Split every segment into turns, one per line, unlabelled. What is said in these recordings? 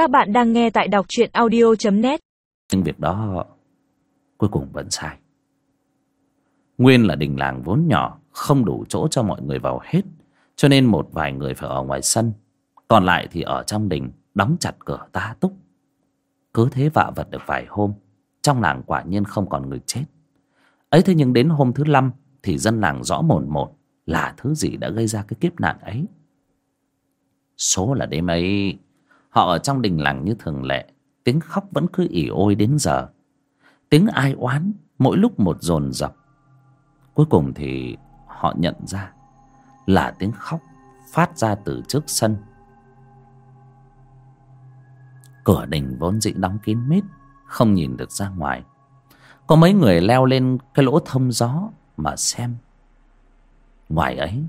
Các bạn đang nghe tại đọc truyện audio.net
Nhưng việc đó cuối cùng vẫn sai. Nguyên là đình làng vốn nhỏ, không đủ chỗ cho mọi người vào hết. Cho nên một vài người phải ở ngoài sân. Còn lại thì ở trong đình, đóng chặt cửa ta túc. Cứ thế vạ vật được vài hôm. Trong làng quả nhiên không còn người chết. Ấy thế nhưng đến hôm thứ năm thì dân làng rõ mồn một là thứ gì đã gây ra cái kiếp nạn ấy. Số là đêm ấy Họ ở trong đình làng như thường lệ. Tiếng khóc vẫn cứ ỉ ôi đến giờ. Tiếng ai oán, Mỗi lúc một dồn dập. Cuối cùng thì họ nhận ra Là tiếng khóc Phát ra từ trước sân. Cửa đình vốn dĩ đóng kín mít, Không nhìn được ra ngoài. Có mấy người leo lên cái lỗ thông gió Mà xem. Ngoài ấy,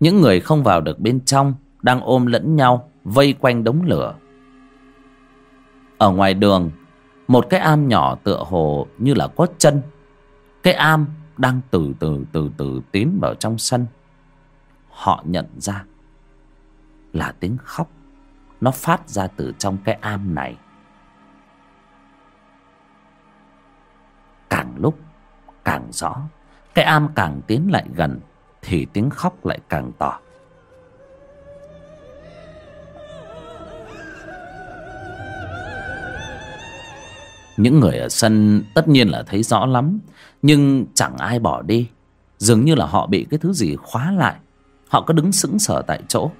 Những người không vào được bên trong Đang ôm lẫn nhau. Vây quanh đống lửa. Ở ngoài đường, Một cái am nhỏ tựa hồ như là có chân. Cái am đang từ từ từ từ tiến vào trong sân. Họ nhận ra Là tiếng khóc. Nó phát ra từ trong cái am này. Càng lúc, càng rõ, Cái am càng tiến lại gần Thì tiếng khóc lại càng to. Những người ở sân tất nhiên là thấy rõ lắm Nhưng chẳng ai bỏ đi. Dường như là họ bị cái thứ gì khóa lại. Họ cứ đứng sững sờ tại chỗ.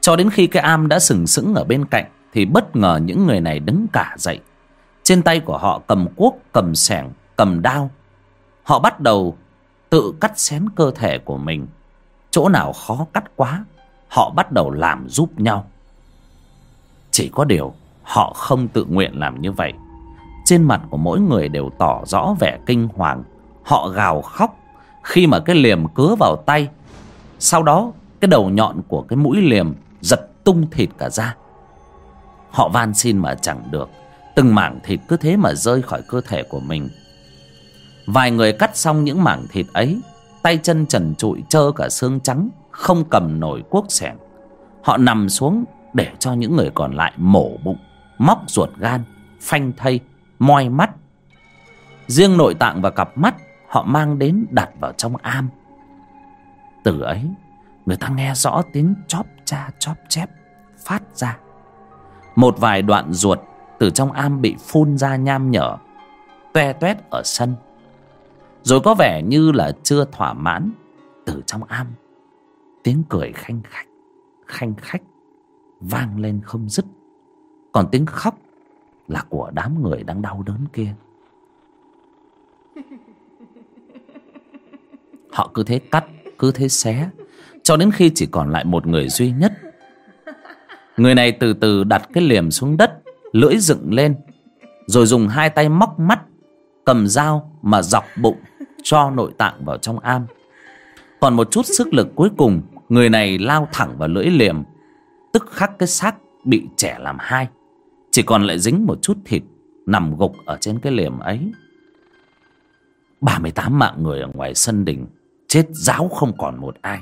Cho đến khi cái am đã sừng sững ở bên cạnh Thì bất ngờ những người này đứng cả dậy. Trên tay của họ cầm cuốc, cầm sẻng, cầm đao. Họ bắt đầu tự cắt xén cơ thể của mình. Chỗ nào khó cắt quá Họ bắt đầu làm giúp nhau. Chỉ có điều Họ không tự nguyện làm như vậy trên mặt của mỗi người đều tỏ rõ vẻ kinh hoàng. Họ gào khóc khi mà cái liềm cứa vào tay. Sau đó, cái đầu nhọn của cái mũi liềm giật tung thịt cả ra. Họ van xin mà chẳng được. Từng mảng thịt cứ thế mà rơi khỏi cơ thể của mình. Vài người cắt xong những mảng thịt ấy, tay chân trần trụi trơ cả xương trắng, không cầm nổi cuốc xẻng họ nằm xuống để cho những người còn lại mổ bụng, móc ruột gan, phanh thây moi mắt. Riêng nội tạng và cặp mắt, họ mang đến đặt vào trong am. Từ ấy, người ta nghe rõ tiếng chóp cha chóp chép phát ra. Một vài đoạn ruột từ trong am bị phun ra nham nhở, toe toét ở sân. Rồi có vẻ như là chưa thỏa mãn từ trong am. Tiếng cười khanh khách khanh khách vang lên không dứt. Còn tiếng khóc là của đám người đang đau đớn kia. Họ cứ thế cắt, cứ thế xé, cho đến khi chỉ còn lại một người duy nhất. Người này từ từ đặt cái liềm xuống đất, lưỡi dựng lên, rồi dùng hai tay móc mắt, cầm dao mà dọc bụng cho nội tạng vào trong am. Còn một chút sức lực cuối cùng, người này lao thẳng vào lưỡi liềm, tức khắc cái xác bị trẻ làm hai chỉ còn lại dính một chút thịt Nằm gục ở trên cái liềm ấy. Ba mươi tám mạng người ở ngoài sân đình, Chết giáo không còn một ai.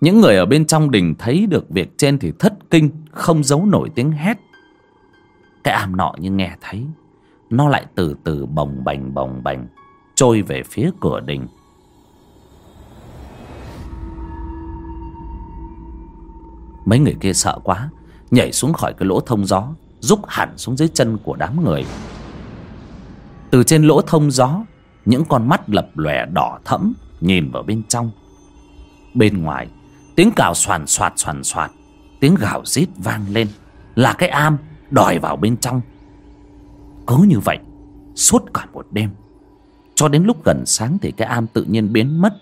Những người ở bên trong đình thấy được việc trên thì thất kinh, Không giấu nổi tiếng hét. Cái am nọ như nghe thấy, Nó lại từ từ bồng bềnh bồng bềnh Trôi về phía cửa đình. Mấy người kia sợ quá, Nhảy xuống khỏi cái lỗ thông gió rúc hẳn xuống dưới chân của đám người. Từ trên lỗ thông gió những con mắt lập lòe đỏ thẫm nhìn vào bên trong. Bên ngoài tiếng cào xoàn xoạt xoàn xoạt, tiếng gào rít vang lên là cái am đòi vào bên trong. Cứ như vậy suốt cả một đêm cho đến lúc gần sáng thì cái am tự nhiên biến mất.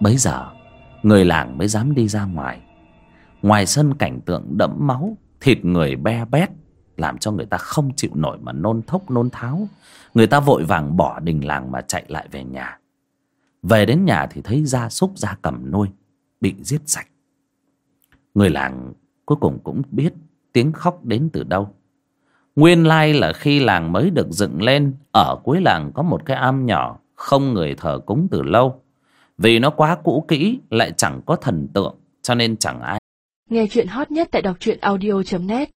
Bấy giờ, người làng mới dám đi ra ngoài. Ngoài sân cảnh tượng đẫm máu, thịt người be bét, làm cho người ta không chịu nổi mà nôn thốc, nôn tháo. Người ta vội vàng bỏ đình làng mà chạy lại về nhà. Về đến nhà thì thấy gia súc, gia cầm nuôi, bị giết sạch. Người làng cuối cùng cũng biết tiếng khóc đến từ đâu. Nguyên lai là khi làng mới được dựng lên, ở cuối làng có một cái am nhỏ không người thờ cúng từ lâu vì nó quá cũ kỹ, lại chẳng có thần tượng, cho nên chẳng ai
Nghe chuyện hot nhất tại đọc truyện audio.net